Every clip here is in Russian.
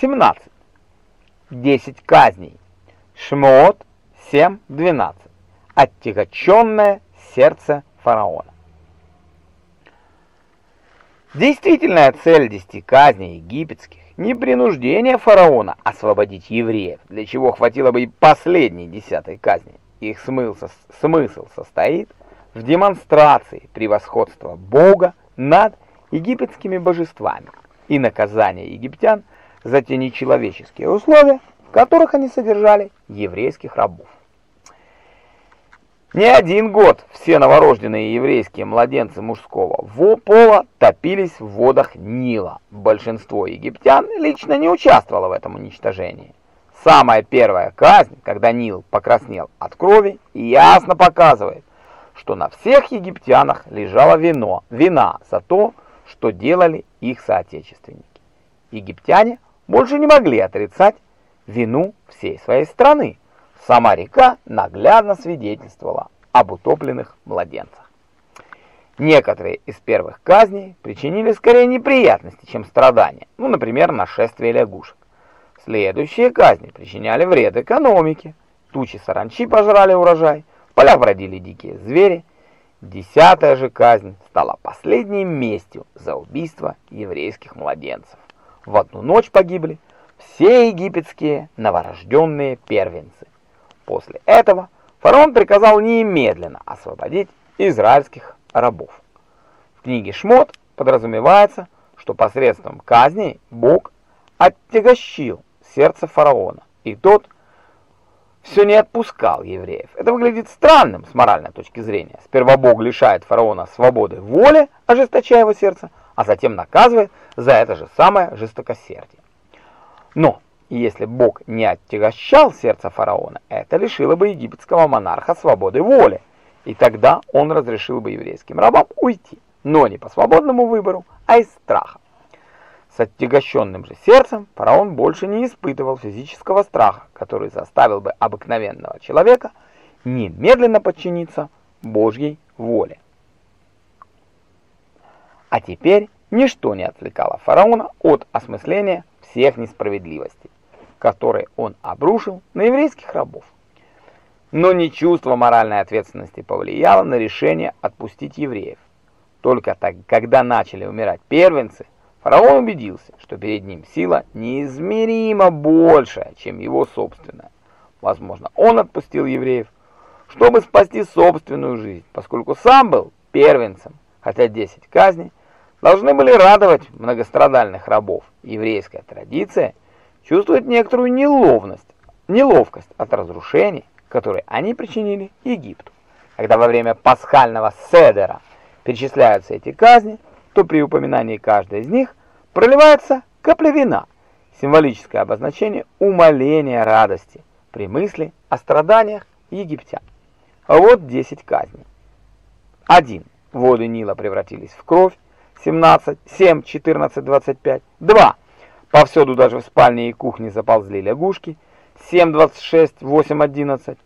17. 10 казней. Шмот 7.12. Оттягоченное сердце фараона. Действительная цель десяти казней египетских – не принуждение фараона освободить евреев, для чего хватило бы и последней десятой казни. Их смысл, смысл состоит в демонстрации превосходства Бога над египетскими божествами и наказания египтян за те нечеловеческие условия, в которых они содержали еврейских рабов. Не один год все новорожденные еврейские младенцы мужского пола топились в водах Нила. Большинство египтян лично не участвовало в этом уничтожении. Самая первая казнь, когда Нил покраснел от крови, ясно показывает, что на всех египтянах лежало вино, вина за то, что делали их соотечественники. Египтяне больше не могли отрицать вину всей своей страны, Сама река наглядно свидетельствовала об утопленных младенцах. Некоторые из первых казней причинили скорее неприятности, чем страдания, ну, например, нашествие лягушек. Следующие казни причиняли вред экономике. Тучи саранчи пожрали урожай, в полях бродили дикие звери. Десятая же казнь стала последней местью за убийство еврейских младенцев. В одну ночь погибли все египетские новорожденные первенцы. После этого фараон приказал немедленно освободить израильских рабов. В книге Шмот подразумевается, что посредством казни Бог оттягощил сердце фараона, и тот все не отпускал евреев. Это выглядит странным с моральной точки зрения. Сперва Бог лишает фараона свободы воли, ожесточая его сердце, а затем наказывает за это же самое жестокосердие. Но если Бог не оттягощал сердце фараона, это лишило бы египетского монарха свободы воли, и тогда он разрешил бы еврейским рабам уйти, но не по свободному выбору, а из страха. С оттягощенным же сердцем фараон больше не испытывал физического страха, который заставил бы обыкновенного человека немедленно подчиниться Божьей воле. А теперь ничто не отвлекало фараона от осмысления всех несправедливостей который он обрушил на еврейских рабов. Но не чувство моральной ответственности повлияло на решение отпустить евреев. Только так, когда начали умирать первенцы, фараон убедился, что перед ним сила неизмеримо большая, чем его собственная. Возможно, он отпустил евреев, чтобы спасти собственную жизнь, поскольку сам был первенцем, хотя 10 казней должны были радовать многострадальных рабов. Еврейская традиция – чувствуют некоторую неловность, неловкость от разрушений, которые они причинили Египту. Когда во время пасхального седера перечисляются эти казни, то при упоминании каждой из них проливается капля вина, символическое обозначение умоления радости при мысли о страданиях египтян. А вот 10 казней. 1. Воды Нила превратились в кровь. 17, 7, 14, 25. 2. Повсюду даже в спальне и кухне заползли лягушки. 7, 26, 8, 11.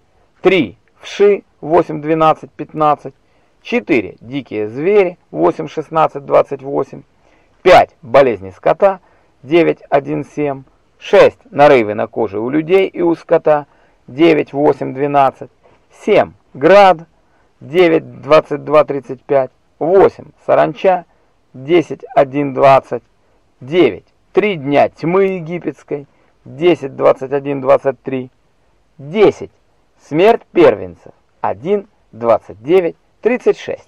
3. Вши. 8, 12, 15. 4. Дикие звери. 8, 16, 28. 5. Болезни скота. 9, 1, 7. 6. Нарывы на коже у людей и у скота. 9, 8, 12. 7. Град. 9, 22, 35. 8. Саранча. 10, 1, 20. 9. Три дня тьмы египетской, 10, 21, 23, 10. Смерть первенцев, 1, 29, 36.